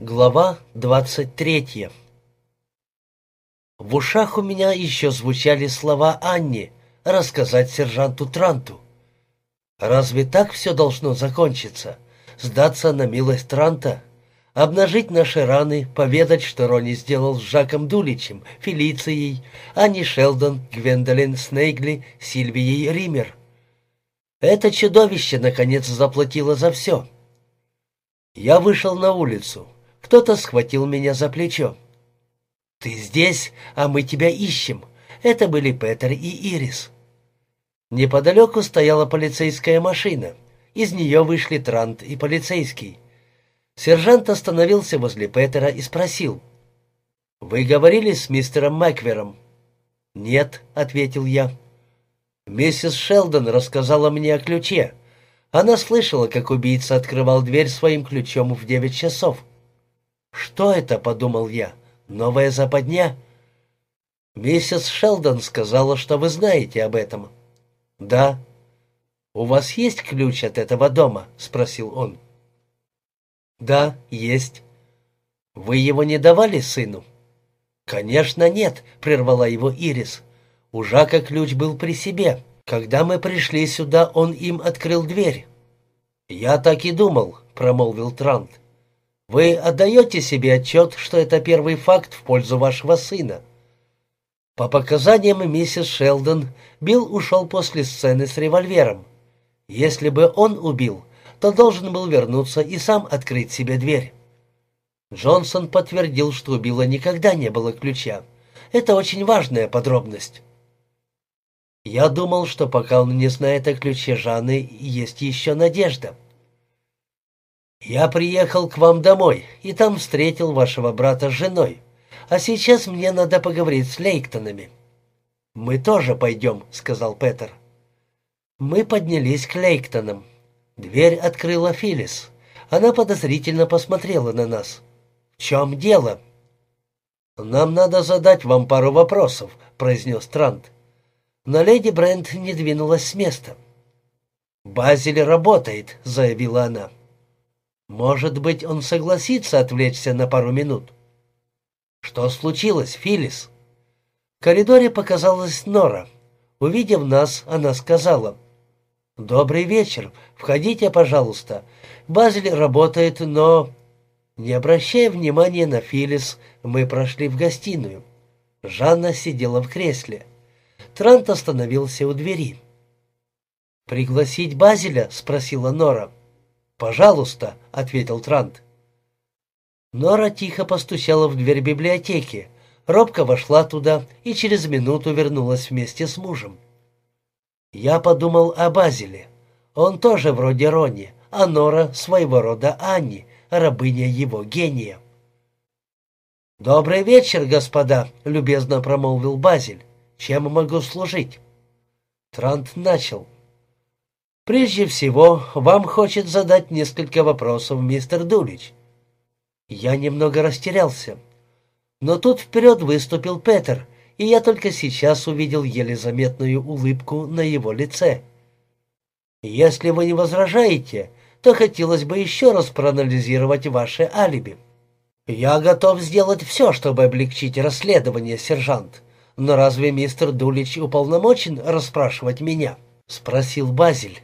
Глава двадцать третья В ушах у меня еще звучали слова Анни рассказать сержанту Транту. Разве так все должно закончиться? Сдаться на милость Транта? Обнажить наши раны, поведать, что Ронни сделал с Жаком Дуличем, Фелицией, Анни Шелдон, Гвендолин Снейгли, Сильвией Ример? Это чудовище, наконец, заплатило за все. Я вышел на улицу. Кто-то схватил меня за плечо. «Ты здесь, а мы тебя ищем». Это были Петер и Ирис. Неподалеку стояла полицейская машина. Из нее вышли Трант и полицейский. Сержант остановился возле Петера и спросил. «Вы говорили с мистером Маквером?» «Нет», — ответил я. «Миссис Шелдон рассказала мне о ключе. Она слышала, как убийца открывал дверь своим ключом в девять часов. «Что это?» — подумал я. «Новая западня?» «Миссис Шелдон сказала, что вы знаете об этом». «Да». «У вас есть ключ от этого дома?» — спросил он. «Да, есть». «Вы его не давали сыну?» «Конечно нет», — прервала его Ирис. «У Жака ключ был при себе. Когда мы пришли сюда, он им открыл дверь». «Я так и думал», — промолвил Трант. Вы отдаете себе отчет, что это первый факт в пользу вашего сына? По показаниям миссис Шелдон, Билл ушел после сцены с револьвером. Если бы он убил, то должен был вернуться и сам открыть себе дверь. Джонсон подтвердил, что у Билла никогда не было ключа. Это очень важная подробность. Я думал, что пока он не знает о ключе Жанны, есть еще надежда. «Я приехал к вам домой, и там встретил вашего брата с женой. А сейчас мне надо поговорить с Лейктонами». «Мы тоже пойдем», — сказал Петер. Мы поднялись к Лейктонам. Дверь открыла Филлис. Она подозрительно посмотрела на нас. «В чем дело?» «Нам надо задать вам пару вопросов», — произнес Трант. Но леди Брент не двинулась с места. «Базиль работает», — заявила она. Может быть, он согласится отвлечься на пару минут. Что случилось, Филис? В коридоре показалась Нора. Увидев нас, она сказала: "Добрый вечер. Входите, пожалуйста. Базель работает, но не обращая внимания на Филис, мы прошли в гостиную. Жанна сидела в кресле. Трант остановился у двери. «Пригласить Базеля?» — спросила Нора. «Пожалуйста», — ответил Трант. Нора тихо постучала в дверь библиотеки. Робко вошла туда и через минуту вернулась вместе с мужем. Я подумал о Базиле. Он тоже вроде Рони, а Нора своего рода Анни, рабыня его гения. «Добрый вечер, господа», — любезно промолвил Базиль. «Чем могу служить?» Трант начал. Прежде всего, вам хочет задать несколько вопросов мистер Дулич. Я немного растерялся. Но тут вперед выступил Петер, и я только сейчас увидел еле заметную улыбку на его лице. Если вы не возражаете, то хотелось бы еще раз проанализировать ваше алиби. Я готов сделать все, чтобы облегчить расследование, сержант. Но разве мистер Дулич уполномочен расспрашивать меня? Спросил Базиль.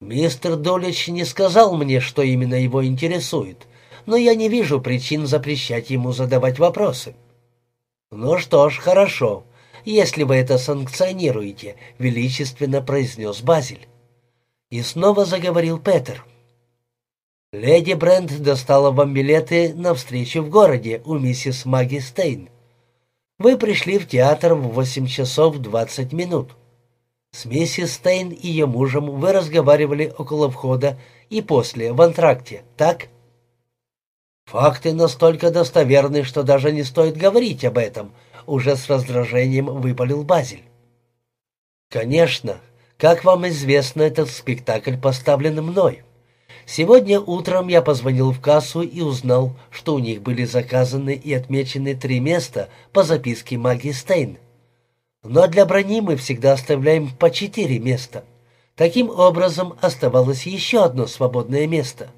Мистер Долич не сказал мне, что именно его интересует, но я не вижу причин запрещать ему задавать вопросы. Ну что ж, хорошо, если вы это санкционируете, величественно произнес Базиль. И снова заговорил Петер. Леди Брент достала вам билеты на встречу в городе у миссис Маги Стейн. Вы пришли в театр в восемь часов двадцать минут. С миссис Стейн и ее мужем вы разговаривали около входа и после, в антракте, так? Факты настолько достоверны, что даже не стоит говорить об этом, уже с раздражением выпалил Базиль. Конечно, как вам известно, этот спектакль поставлен мной. Сегодня утром я позвонил в кассу и узнал, что у них были заказаны и отмечены три места по записке Маги Стейн. Но для брони мы всегда оставляем по четыре места. Таким образом, оставалось еще одно свободное место.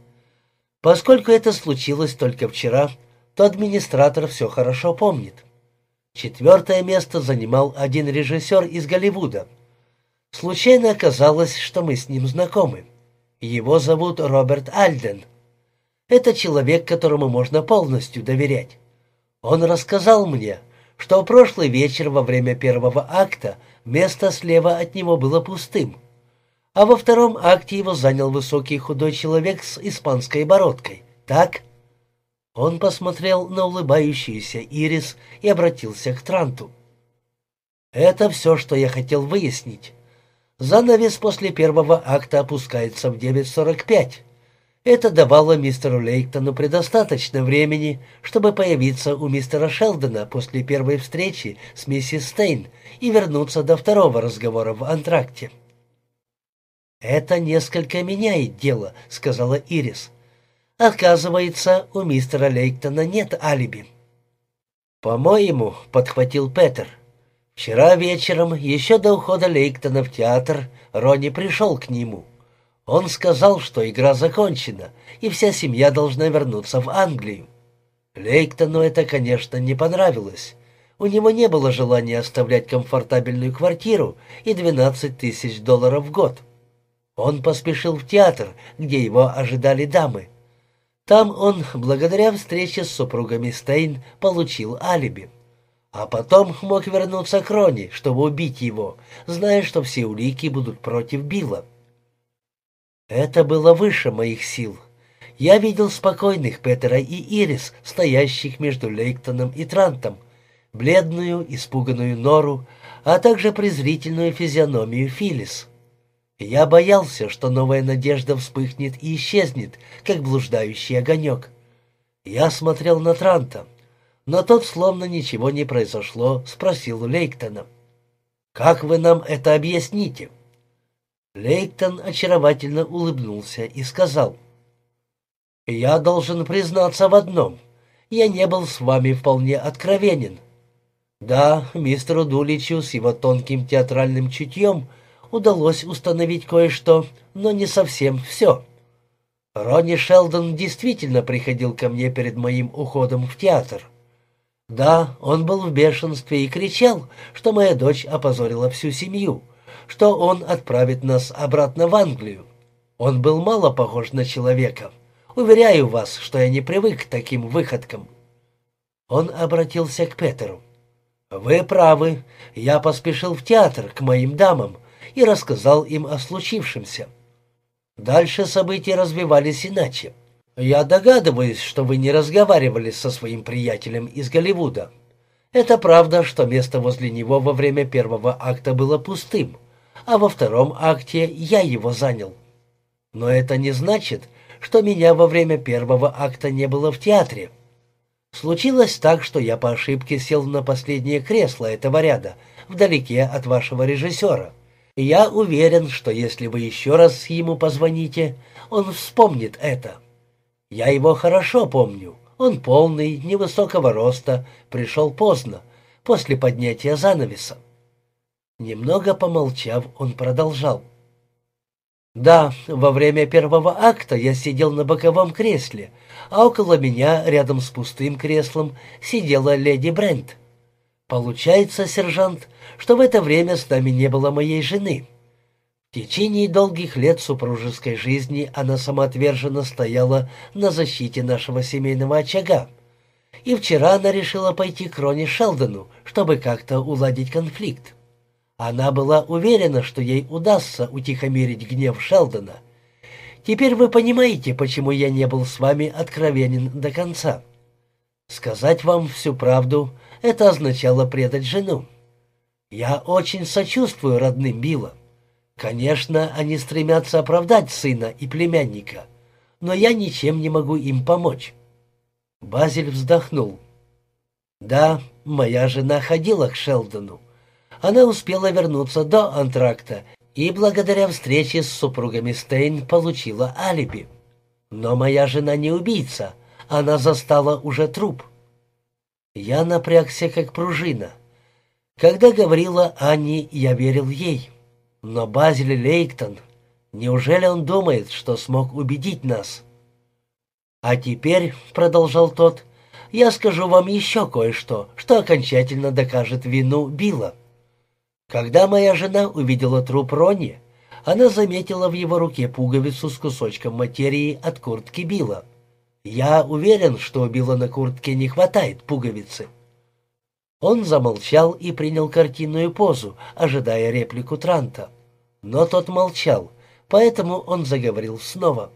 Поскольку это случилось только вчера, то администратор все хорошо помнит. Четвертое место занимал один режиссер из Голливуда. Случайно оказалось, что мы с ним знакомы. Его зовут Роберт Альден. Это человек, которому можно полностью доверять. Он рассказал мне, что в прошлый вечер во время первого акта место слева от него было пустым, а во втором акте его занял высокий худой человек с испанской бородкой. Так? Он посмотрел на улыбающуюся Ирис и обратился к Транту. «Это все, что я хотел выяснить. Занавес после первого акта опускается в 9.45. Это давало мистеру Лейктону предостаточно времени, чтобы появиться у мистера Шелдона после первой встречи с миссис Стейн и вернуться до второго разговора в антракте. «Это несколько меняет дело», — сказала Ирис. «Оказывается, у мистера Лейктона нет алиби». «По-моему», — подхватил Петер, — «вчера вечером, еще до ухода Лейктона в театр, Ронни пришел к нему. Он сказал, что игра закончена, и вся семья должна вернуться в Англию. Лейктону это, конечно, не понравилось. У него не было желания оставлять комфортабельную квартиру и 12 тысяч долларов в год. Он поспешил в театр, где его ожидали дамы. Там он, благодаря встрече с супругами Стейн, получил алиби. А потом мог вернуться к Рони, чтобы убить его, зная, что все улики будут против Билла. Это было выше моих сил. Я видел спокойных Петера и Ирис, стоящих между Лейктоном и Трантом, бледную, испуганную Нору, а также презрительную физиономию Филис. Я боялся, что новая надежда вспыхнет и исчезнет, как блуждающий огонек. Я смотрел на Транта, но тот, словно ничего не произошло, спросил Лейктона. «Как вы нам это объясните?» Лейктон очаровательно улыбнулся и сказал. «Я должен признаться в одном. Я не был с вами вполне откровенен. Да, мистеру Дуличу с его тонким театральным чутьем — удалось установить кое-что, но не совсем все. Ронни Шелдон действительно приходил ко мне перед моим уходом в театр. Да, он был в бешенстве и кричал, что моя дочь опозорила всю семью, что он отправит нас обратно в Англию. Он был мало похож на человека. Уверяю вас, что я не привык к таким выходкам. Он обратился к Петеру. «Вы правы. Я поспешил в театр к моим дамам, и рассказал им о случившемся. Дальше события развивались иначе. Я догадываюсь, что вы не разговаривали со своим приятелем из Голливуда. Это правда, что место возле него во время первого акта было пустым, а во втором акте я его занял. Но это не значит, что меня во время первого акта не было в театре. Случилось так, что я по ошибке сел на последнее кресло этого ряда, вдалеке от вашего режиссера. Я уверен, что если вы еще раз ему позвоните, он вспомнит это. Я его хорошо помню. Он полный, невысокого роста, пришел поздно, после поднятия занавеса. Немного помолчав, он продолжал. «Да, во время первого акта я сидел на боковом кресле, а около меня, рядом с пустым креслом, сидела леди Брент. Получается, сержант, что в это время с нами не было моей жены. В течение долгих лет супружеской жизни она самоотверженно стояла на защите нашего семейного очага. И вчера она решила пойти к Рони Шелдону, чтобы как-то уладить конфликт. Она была уверена, что ей удастся утихомирить гнев Шелдона. Теперь вы понимаете, почему я не был с вами откровенен до конца. Сказать вам всю правду — это означало предать жену. Я очень сочувствую родным Билла. Конечно, они стремятся оправдать сына и племянника, но я ничем не могу им помочь. Базиль вздохнул. Да, моя жена ходила к Шелдону. Она успела вернуться до антракта и благодаря встрече с супругами Стейн получила алиби. Но моя жена не убийца, она застала уже труп. Я напрягся, как пружина. Когда говорила Анни, я верил ей. Но Базиль Лейктон, неужели он думает, что смог убедить нас? «А теперь», — продолжал тот, — «я скажу вам еще кое-что, что окончательно докажет вину Билла. Когда моя жена увидела труп Ронни, она заметила в его руке пуговицу с кусочком материи от куртки Билла. Я уверен, что у Билла на куртке не хватает пуговицы». Он замолчал и принял картинную позу, ожидая реплику Транта. Но тот молчал, поэтому он заговорил снова.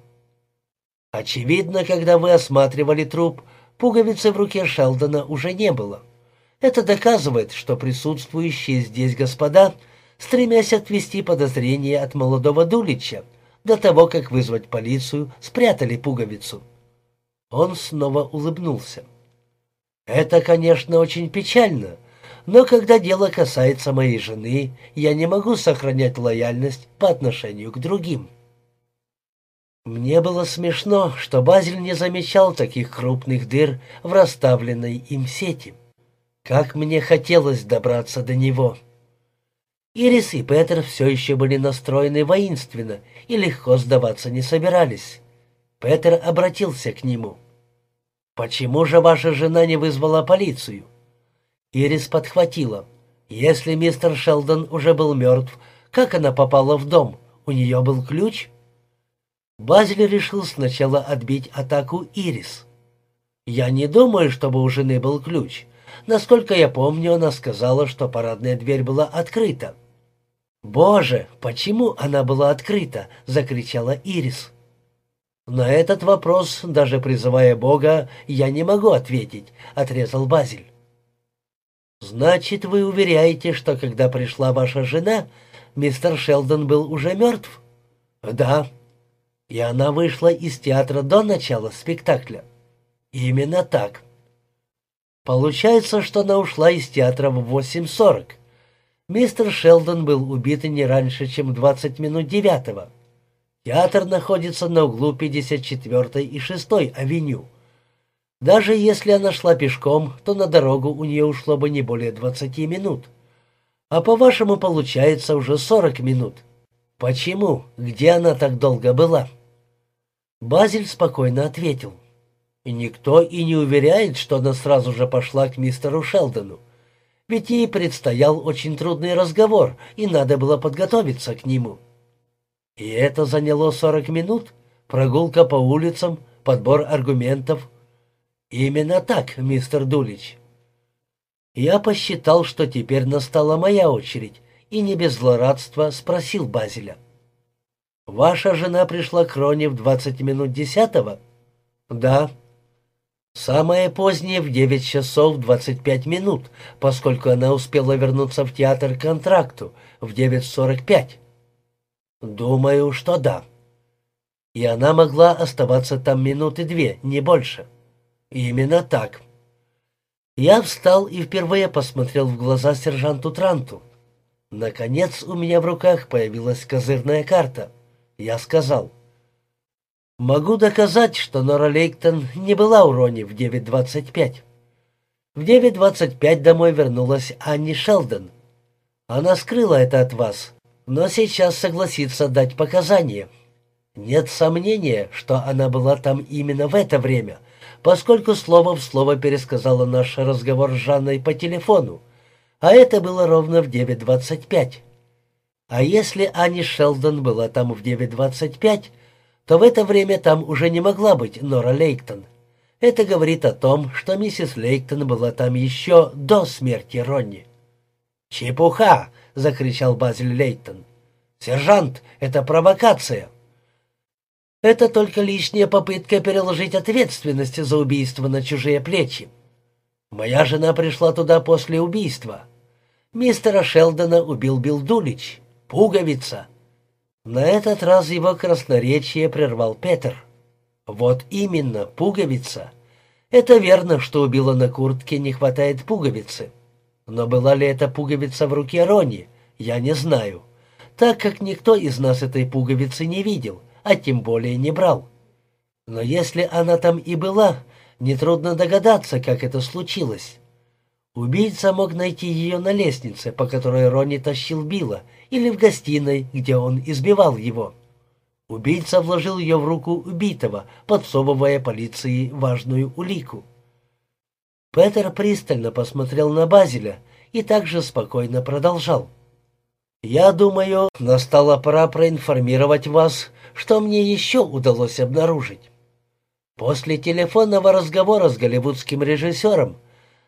«Очевидно, когда вы осматривали труп, пуговицы в руке Шелдона уже не было. Это доказывает, что присутствующие здесь господа, стремясь отвести подозрения от молодого Дулича, до того, как вызвать полицию, спрятали пуговицу». Он снова улыбнулся. Это, конечно, очень печально, но когда дело касается моей жены, я не могу сохранять лояльность по отношению к другим. Мне было смешно, что Базиль не замечал таких крупных дыр в расставленной им сети. Как мне хотелось добраться до него. Ирис и Петер все еще были настроены воинственно и легко сдаваться не собирались. Петер обратился к нему. «Почему же ваша жена не вызвала полицию?» Ирис подхватила. «Если мистер Шелдон уже был мертв, как она попала в дом? У нее был ключ?» Базиль решил сначала отбить атаку Ирис. «Я не думаю, чтобы у жены был ключ. Насколько я помню, она сказала, что парадная дверь была открыта». «Боже, почему она была открыта?» — закричала Ирис. «На этот вопрос, даже призывая Бога, я не могу ответить», — отрезал Базиль. «Значит, вы уверяете, что когда пришла ваша жена, мистер Шелдон был уже мертв?» «Да». «И она вышла из театра до начала спектакля?» «Именно так». «Получается, что она ушла из театра в 8.40. Мистер Шелдон был убит не раньше, чем 20 минут девятого». Театр находится на углу 54 и 6 авеню. Даже если она шла пешком, то на дорогу у нее ушло бы не более 20 минут. А по-вашему, получается уже 40 минут. Почему? Где она так долго была? Базиль спокойно ответил. Никто и не уверяет, что она сразу же пошла к мистеру Шелдону. Ведь ей предстоял очень трудный разговор, и надо было подготовиться к нему. И это заняло сорок минут? Прогулка по улицам, подбор аргументов? Именно так, мистер Дулич. Я посчитал, что теперь настала моя очередь, и не без злорадства спросил Базеля. «Ваша жена пришла к Роне в двадцать минут десятого?» «Да». «Самое позднее в девять часов двадцать пять минут, поскольку она успела вернуться в театр к контракту в девять сорок пять». «Думаю, что да». И она могла оставаться там минуты две, не больше. Именно так. Я встал и впервые посмотрел в глаза сержанту Транту. Наконец у меня в руках появилась козырная карта. Я сказал, «Могу доказать, что Нора Лейктон не была у Рони в 9.25. В 9.25 домой вернулась Анни Шелдон. Она скрыла это от вас, но сейчас согласится дать показания. Нет сомнения, что она была там именно в это время, поскольку слово в слово пересказала наш разговор с Жанной по телефону, а это было ровно в 9.25. А если Ани Шелдон была там в 9.25, то в это время там уже не могла быть Нора Лейктон. Это говорит о том, что миссис Лейктон была там еще до смерти Ронни. «Чепуха!» — закричал Базиль Лейтон. «Сержант, это провокация!» «Это только лишняя попытка переложить ответственность за убийство на чужие плечи. Моя жена пришла туда после убийства. Мистера Шелдона убил Билл Дулич. Пуговица!» На этот раз его красноречие прервал Петер. «Вот именно, пуговица. Это верно, что у Билла на куртке не хватает пуговицы». Но была ли эта пуговица в руке Рони, я не знаю, так как никто из нас этой пуговицы не видел, а тем более не брал. Но если она там и была, нетрудно догадаться, как это случилось. Убийца мог найти ее на лестнице, по которой Ронни тащил Билла, или в гостиной, где он избивал его. Убийца вложил ее в руку убитого, подсовывая полиции важную улику. Петер пристально посмотрел на Базеля и также спокойно продолжал. «Я думаю, настала пора проинформировать вас, что мне еще удалось обнаружить. После телефонного разговора с голливудским режиссером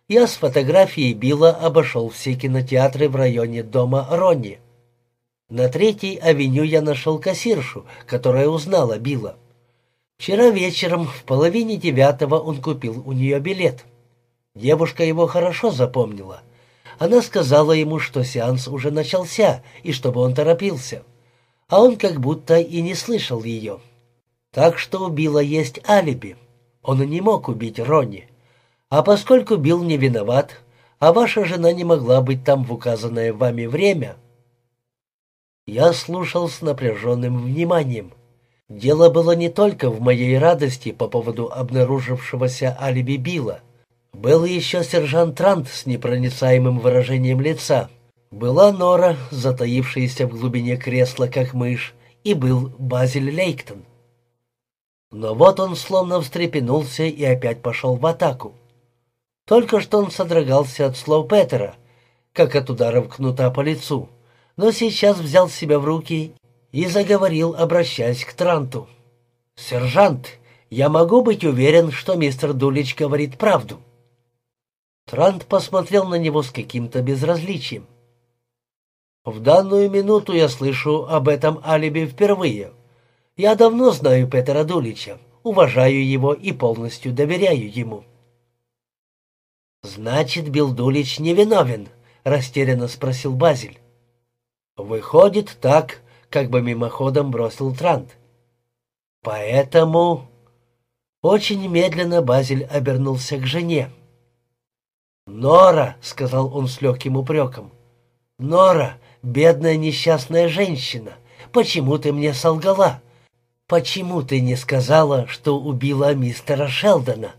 я с фотографией Билла обошел все кинотеатры в районе дома Ронни. На Третьей авеню я нашел кассиршу, которая узнала Билла. Вчера вечером в половине девятого он купил у нее билет. Девушка его хорошо запомнила. Она сказала ему, что сеанс уже начался и чтобы он торопился. А он как будто и не слышал ее. Так что у Билла есть алиби. Он не мог убить Ронни. А поскольку Билл не виноват, а ваша жена не могла быть там в указанное вами время... Я слушал с напряженным вниманием. Дело было не только в моей радости по поводу обнаружившегося алиби Билла. Был еще сержант Трант с непроницаемым выражением лица. Была Нора, затаившаяся в глубине кресла, как мышь, и был Базиль Лейктон. Но вот он словно встрепенулся и опять пошел в атаку. Только что он содрогался от слов Петера, как от ударов кнута по лицу, но сейчас взял себя в руки и заговорил, обращаясь к Транту. «Сержант, я могу быть уверен, что мистер Дулич говорит правду?» Трант посмотрел на него с каким-то безразличием. «В данную минуту я слышу об этом алиби впервые. Я давно знаю Петера Дулича, уважаю его и полностью доверяю ему». «Значит, Билл Дулич невиновен?» — растерянно спросил Базиль. «Выходит так», — как бы мимоходом бросил Трант. «Поэтому...» Очень медленно Базиль обернулся к жене. «Нора», — сказал он с легким упреком, — «Нора, бедная несчастная женщина, почему ты мне солгала? Почему ты не сказала, что убила мистера Шелдона?»